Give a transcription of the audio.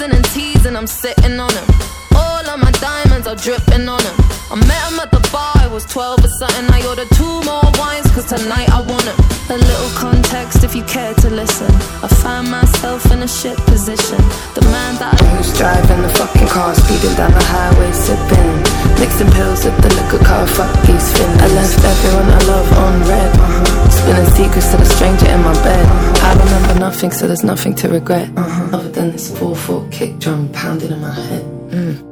teasing and teasing, I'm sitting on him. All of my diamonds are dripping on him. I met him at the bar, I was 12 or something. I ordered two more wines, cause tonight I want him. A little context if you care to listen. I find myself in a shit position. The man that I Who's driving the fucking car, speeding down the highway, sipping. Mixing pills with the liquor car, fuck these fins. I left everyone I love on red. Secrets to the stranger in my bed. Nothing, so there's nothing to regret. Uh-huh. Other than this 4-4 kick drum pounding in my head. Mm.